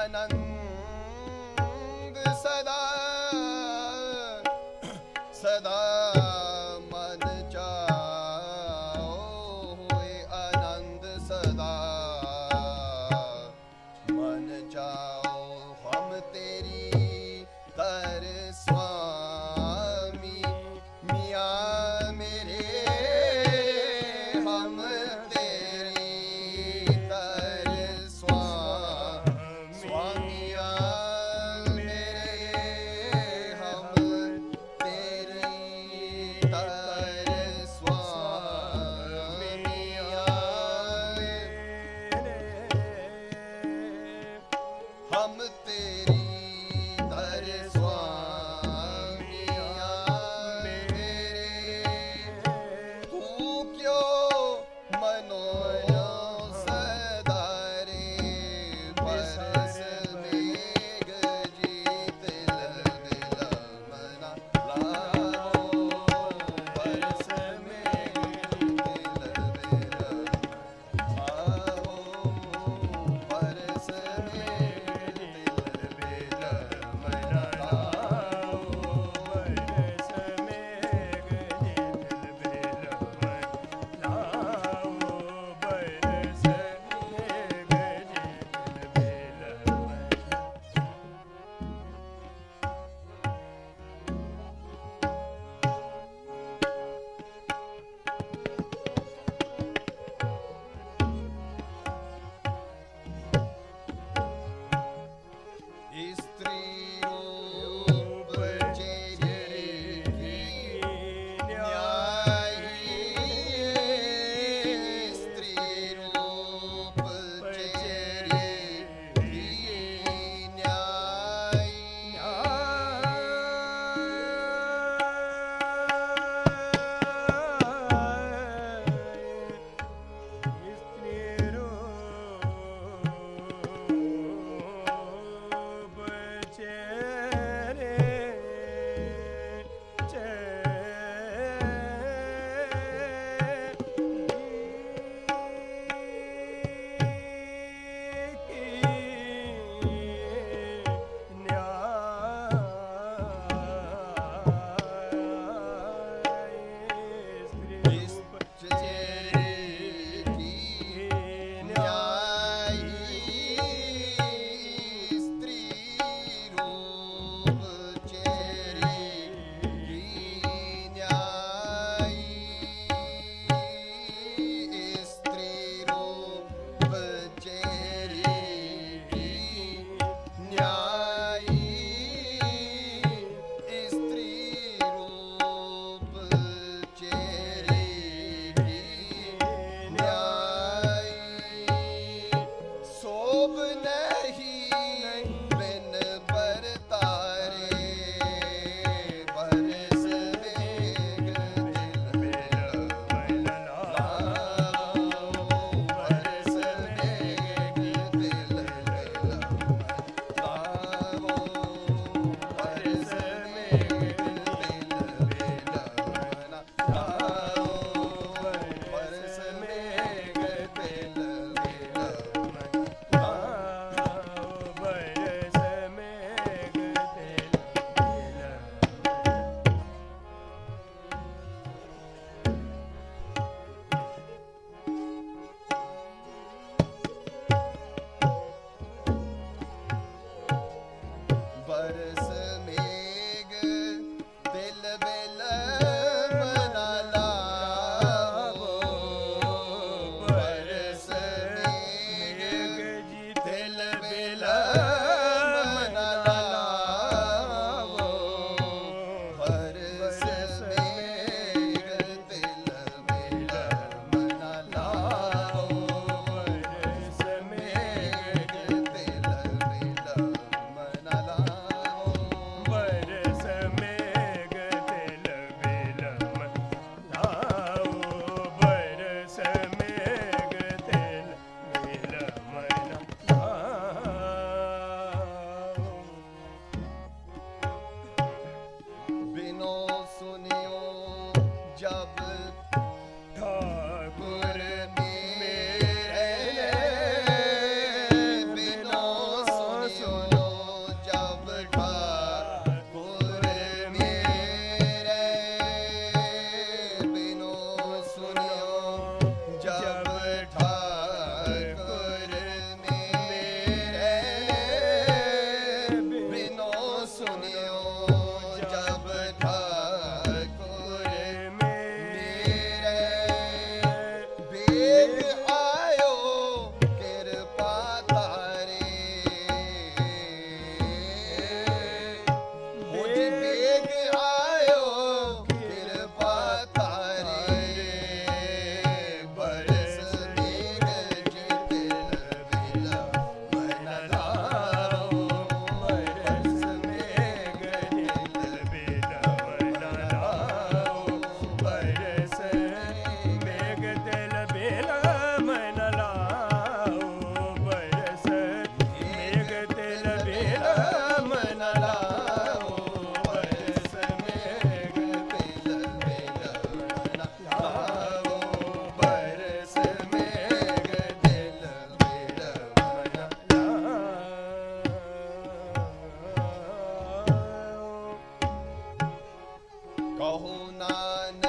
ਅਨੰਗ ਸਦਾ ਸਦਾ ਮਨ ਚਾਓ ਹੋਏ ਆਨੰਦ ਸਦਾ ਮਨ ਚਾਓ ਹਮ ਤੇਰੀ ਤਰਸ कहू नान